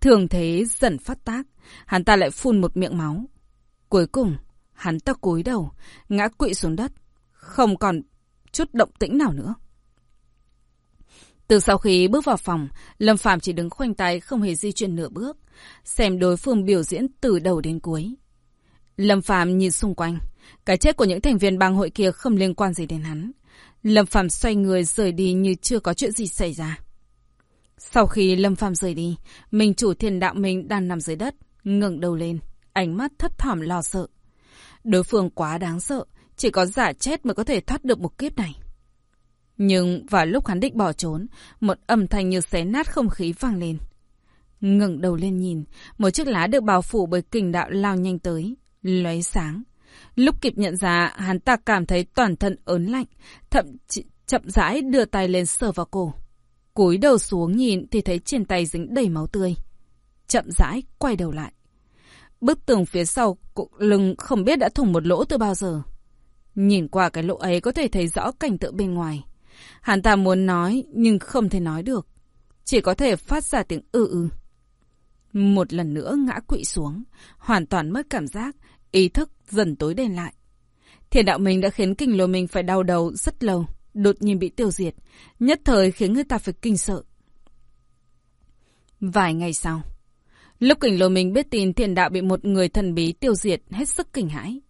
Thường thế dần phát tác, hắn ta lại phun một miệng máu. Cuối cùng, hắn ta cúi đầu, ngã quỵ xuống đất, không còn chút động tĩnh nào nữa. Từ sau khi bước vào phòng, Lâm Phạm chỉ đứng khoanh tay không hề di chuyển nửa bước, xem đối phương biểu diễn từ đầu đến cuối. Lâm Phạm nhìn xung quanh, cái chết của những thành viên bang hội kia không liên quan gì đến hắn. Lâm Phạm xoay người rời đi như chưa có chuyện gì xảy ra. Sau khi Lâm phàm rời đi, mình chủ thiên đạo mình đang nằm dưới đất, ngẩng đầu lên, ánh mắt thấp thỏm lo sợ. Đối phương quá đáng sợ, chỉ có giả chết mới có thể thoát được một kiếp này. Nhưng vào lúc hắn định bỏ trốn, một âm thanh như xé nát không khí vang lên. ngẩng đầu lên nhìn, một chiếc lá được bao phủ bởi kình đạo lao nhanh tới, lóe sáng. Lúc kịp nhận ra, hắn ta cảm thấy toàn thân ớn lạnh, thậm chí chậm rãi đưa tay lên sờ vào cổ cúi đầu xuống nhìn thì thấy trên tay dính đầy máu tươi. Chậm rãi quay đầu lại. Bức tường phía sau, lưng không biết đã thủng một lỗ từ bao giờ. Nhìn qua cái lỗ ấy có thể thấy rõ cảnh tượng bên ngoài. Hắn ta muốn nói nhưng không thể nói được. Chỉ có thể phát ra tiếng ư ư. Một lần nữa ngã quỵ xuống, hoàn toàn mất cảm giác, ý thức dần tối đen lại. Thiền đạo mình đã khiến kinh lôi mình phải đau đầu rất lâu, đột nhiên bị tiêu diệt, nhất thời khiến người ta phải kinh sợ. Vài ngày sau, lúc kình lôi mình biết tin thiền đạo bị một người thần bí tiêu diệt hết sức kinh hãi.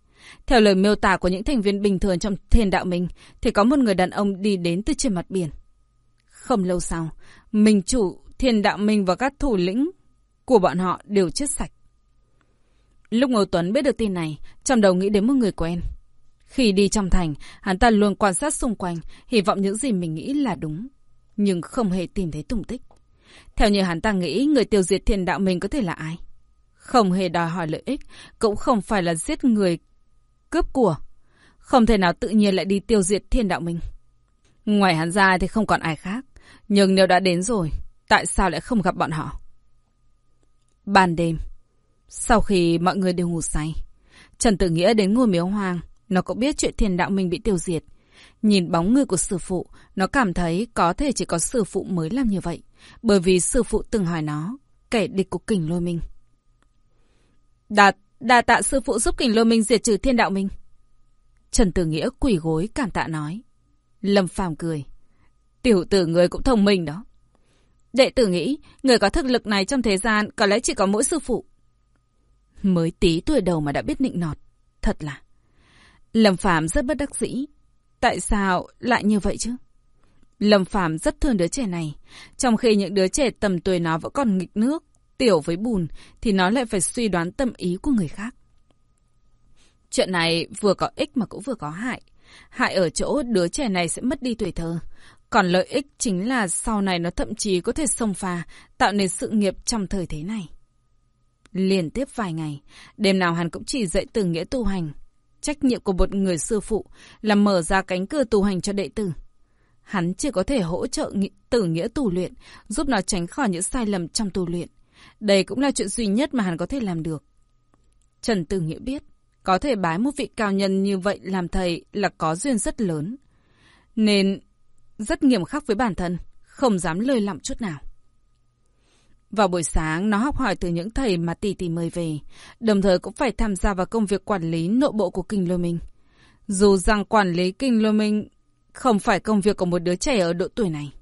Theo lời miêu tả của những thành viên bình thường trong thiên đạo mình, thì có một người đàn ông đi đến từ trên mặt biển. Không lâu sau, Minh chủ, thiên đạo mình và các thủ lĩnh của bọn họ đều chết sạch. Lúc Ngô Tuấn biết được tin này, trong đầu nghĩ đến một người quen. Khi đi trong thành, hắn ta luôn quan sát xung quanh, hy vọng những gì mình nghĩ là đúng. Nhưng không hề tìm thấy tung tích. Theo như hắn ta nghĩ, người tiêu diệt thiên đạo mình có thể là ai? Không hề đòi hỏi lợi ích, cũng không phải là giết người cướp của. Không thể nào tự nhiên lại đi tiêu diệt thiên đạo mình Ngoài hắn ra thì không còn ai khác. Nhưng nếu đã đến rồi, tại sao lại không gặp bọn họ? Ban đêm, sau khi mọi người đều ngủ say, Trần Tử Nghĩa đến ngôi miếu hoang. Nó cũng biết chuyện thiên đạo mình bị tiêu diệt. Nhìn bóng người của sư phụ, nó cảm thấy có thể chỉ có sư phụ mới làm như vậy. Bởi vì sư phụ từng hỏi nó, kẻ địch của kình lôi minh. Đạt Đà tạ sư phụ giúp kình lôi minh diệt trừ thiên đạo minh. Trần Tử Nghĩa quỳ gối cảm tạ nói. Lâm Phàm cười. Tiểu tử người cũng thông minh đó. Đệ tử nghĩ, người có thực lực này trong thế gian có lẽ chỉ có mỗi sư phụ. Mới tí tuổi đầu mà đã biết nịnh nọt. Thật là... Lâm phạm rất bất đắc dĩ. Tại sao lại như vậy chứ? Lâm phạm rất thương đứa trẻ này, trong khi những đứa trẻ tầm tuổi nó vẫn còn nghịch nước, tiểu với bùn thì nó lại phải suy đoán tâm ý của người khác. Chuyện này vừa có ích mà cũng vừa có hại. Hại ở chỗ đứa trẻ này sẽ mất đi tuổi thơ. Còn lợi ích chính là sau này nó thậm chí có thể xông pha, tạo nên sự nghiệp trong thời thế này. Liên tiếp vài ngày, đêm nào hắn cũng chỉ dậy từ nghĩa tu hành. Trách nhiệm của một người sư phụ là mở ra cánh cửa tu hành cho đệ tử. Hắn chỉ có thể hỗ trợ tử nghĩa tu luyện, giúp nó tránh khỏi những sai lầm trong tu luyện. Đây cũng là chuyện duy nhất mà hắn có thể làm được. Trần Tử Nghĩa biết, có thể bái một vị cao nhân như vậy làm thầy là có duyên rất lớn. Nên rất nghiêm khắc với bản thân, không dám lơi lỏng chút nào. Vào buổi sáng, nó học hỏi từ những thầy mà tỷ tỷ mời về, đồng thời cũng phải tham gia vào công việc quản lý nội bộ của Kinh Lôi Minh. Dù rằng quản lý Kinh Lôi Minh không phải công việc của một đứa trẻ ở độ tuổi này.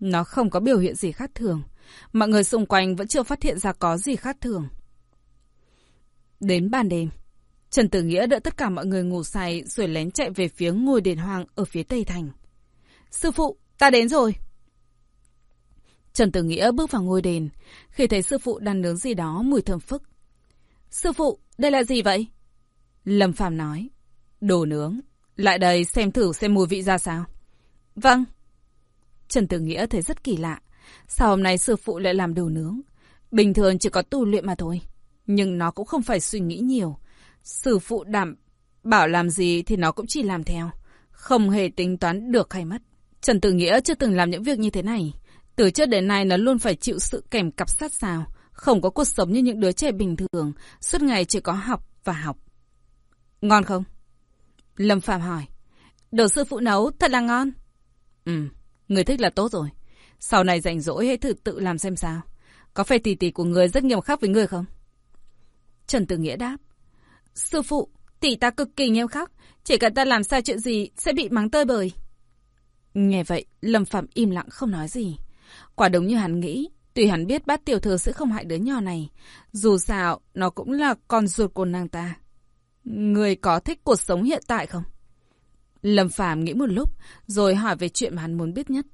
Nó không có biểu hiện gì khác thường. Mọi người xung quanh vẫn chưa phát hiện ra có gì khác thường. Đến ban đêm, Trần Tử Nghĩa đợi tất cả mọi người ngủ say rồi lén chạy về phía ngôi đền hoang ở phía Tây Thành. Sư phụ, ta đến rồi. Trần Tử Nghĩa bước vào ngôi đền, khi thấy sư phụ đang nướng gì đó mùi thơm phức. Sư phụ, đây là gì vậy? Lâm Phàm nói. Đồ nướng. Lại đây xem thử xem mùi vị ra sao. Vâng. Trần Tử Nghĩa thấy rất kỳ lạ. Sao hôm nay sư phụ lại làm đồ nướng? Bình thường chỉ có tu luyện mà thôi. Nhưng nó cũng không phải suy nghĩ nhiều. Sư phụ đảm bảo làm gì thì nó cũng chỉ làm theo. Không hề tính toán được hay mất. Trần Tử Nghĩa chưa từng làm những việc như thế này. Từ trước đến nay nó luôn phải chịu sự kèm cặp sát sao. Không có cuộc sống như những đứa trẻ bình thường. Suốt ngày chỉ có học và học. Ngon không? Lâm Phạm hỏi. Đồ sư phụ nấu thật là ngon. Ừ, người thích là tốt rồi. Sau này rảnh rỗi hãy thử tự làm xem sao. Có phải tỷ tỷ của người rất nghiêm khắc với người không? Trần Tử Nghĩa đáp. Sư phụ, tỷ ta cực kỳ nghiêm khắc. Chỉ cần ta làm sai chuyện gì sẽ bị mắng tơi bời. Nghe vậy, Lâm Phạm im lặng không nói gì. Quả đúng như hắn nghĩ, tuy hắn biết bát tiểu thư sẽ không hại đứa nhỏ này. Dù sao, nó cũng là con ruột của nàng ta. Người có thích cuộc sống hiện tại không? Lâm Phàm nghĩ một lúc, rồi hỏi về chuyện mà hắn muốn biết nhất.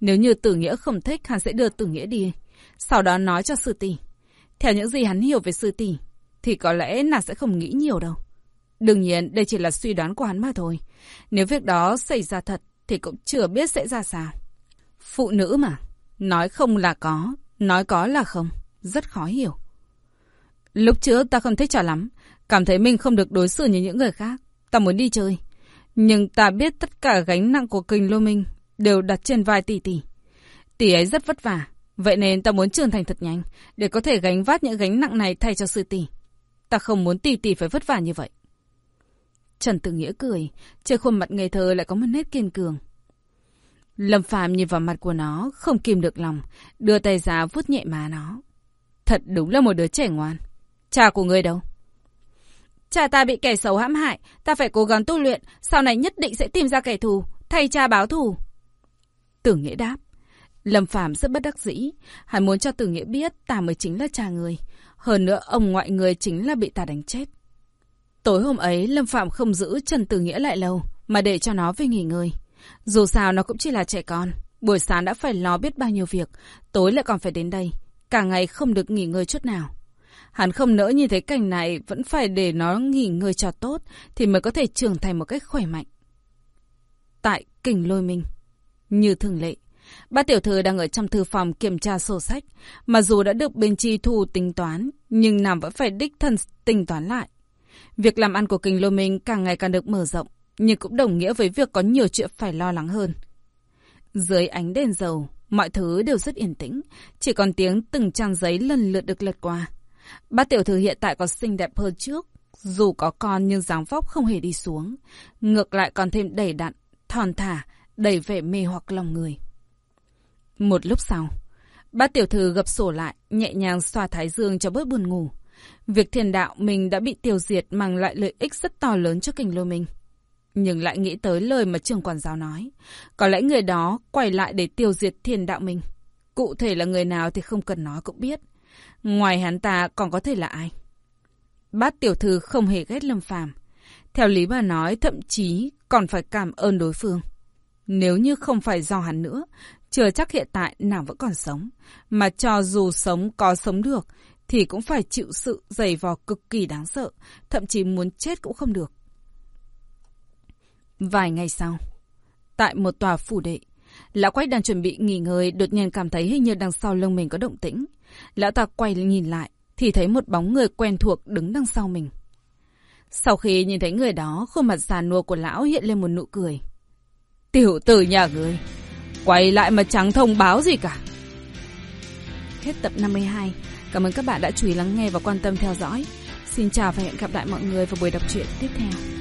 Nếu như Tử Nghĩa không thích, hắn sẽ đưa Tử Nghĩa đi. Sau đó nói cho sư tỷ. Theo những gì hắn hiểu về sư tỷ, thì có lẽ nàng sẽ không nghĩ nhiều đâu. Đương nhiên, đây chỉ là suy đoán của hắn mà thôi. Nếu việc đó xảy ra thật, thì cũng chưa biết sẽ ra sao. Phụ nữ mà, nói không là có, nói có là không, rất khó hiểu. Lúc trước ta không thích trò lắm, cảm thấy mình không được đối xử như những người khác. Ta muốn đi chơi. Nhưng ta biết tất cả gánh nặng của kình lô minh đều đặt trên vai tỷ tỷ. Tỷ ấy rất vất vả, vậy nên ta muốn trưởng thành thật nhanh để có thể gánh vác những gánh nặng này thay cho sư tỷ. Ta không muốn tỷ tỷ phải vất vả như vậy. Trần Tử Nghĩa cười, trên khuôn mặt ngây thơ lại có một nét kiên cường. Lâm Phàm nhìn vào mặt của nó, không kìm được lòng, đưa tay ra vuốt nhẹ má nó. Thật đúng là một đứa trẻ ngoan. Cha của ngươi đâu? Cha ta bị kẻ xấu hãm hại, ta phải cố gắng tu luyện, sau này nhất định sẽ tìm ra kẻ thù, thay cha báo thù. Tử Nghĩa đáp. Lâm Phàm rất bất đắc dĩ, hắn muốn cho Tử Nghĩa biết ta mới chính là cha người. Hơn nữa, ông ngoại người chính là bị ta đánh chết. Tối hôm ấy, Lâm Phạm không giữ Trần Tử Nghĩa lại lâu, mà để cho nó về nghỉ ngơi. Dù sao nó cũng chỉ là trẻ con, buổi sáng đã phải lo biết bao nhiêu việc, tối lại còn phải đến đây, cả ngày không được nghỉ ngơi chút nào. Hắn không nỡ nhìn thấy cảnh này, vẫn phải để nó nghỉ ngơi cho tốt, thì mới có thể trưởng thành một cách khỏe mạnh. Tại kình lôi minh, như thường lệ, ba tiểu thư đang ở trong thư phòng kiểm tra sổ sách, mà dù đã được bên chi thu tính toán, nhưng nàng vẫn phải đích thân tính toán lại. Việc làm ăn của kình lôi minh càng ngày càng được mở rộng, nhưng cũng đồng nghĩa với việc có nhiều chuyện phải lo lắng hơn. Dưới ánh đèn dầu, mọi thứ đều rất yên tĩnh, chỉ còn tiếng từng trang giấy lần lượt được lật qua. Bác tiểu thư hiện tại còn xinh đẹp hơn trước, dù có con nhưng dáng vóc không hề đi xuống, ngược lại còn thêm đầy đặn, thon thả, đầy vẻ mê hoặc lòng người. Một lúc sau, bác tiểu thư gập sổ lại, nhẹ nhàng xoa thái dương cho bớt buồn ngủ. Việc thiền đạo mình đã bị tiêu diệt mang lại lợi ích rất to lớn cho kinh lô mình nhưng lại nghĩ tới lời mà trường quản giáo nói. Có lẽ người đó quay lại để tiêu diệt thiền đạo mình. Cụ thể là người nào thì không cần nói cũng biết. Ngoài hắn ta còn có thể là ai? Bát tiểu thư không hề ghét Lâm Phàm. Theo lý bà nói thậm chí còn phải cảm ơn đối phương. Nếu như không phải do hắn nữa, chưa chắc hiện tại nàng vẫn còn sống. Mà cho dù sống có sống được, thì cũng phải chịu sự dày vò cực kỳ đáng sợ, thậm chí muốn chết cũng không được. Vài ngày sau, tại một tòa phủ đệ, lão quách đang chuẩn bị nghỉ ngơi đột nhiên cảm thấy hình như đằng sau lưng mình có động tĩnh. Lão ta quay nhìn lại, thì thấy một bóng người quen thuộc đứng đằng sau mình. Sau khi nhìn thấy người đó, khuôn mặt già nua của lão hiện lên một nụ cười. Tiểu tử nhà người, quay lại mà chẳng thông báo gì cả. Hết tập 52. Cảm ơn các bạn đã chú ý lắng nghe và quan tâm theo dõi. Xin chào và hẹn gặp lại mọi người vào buổi đọc truyện tiếp theo.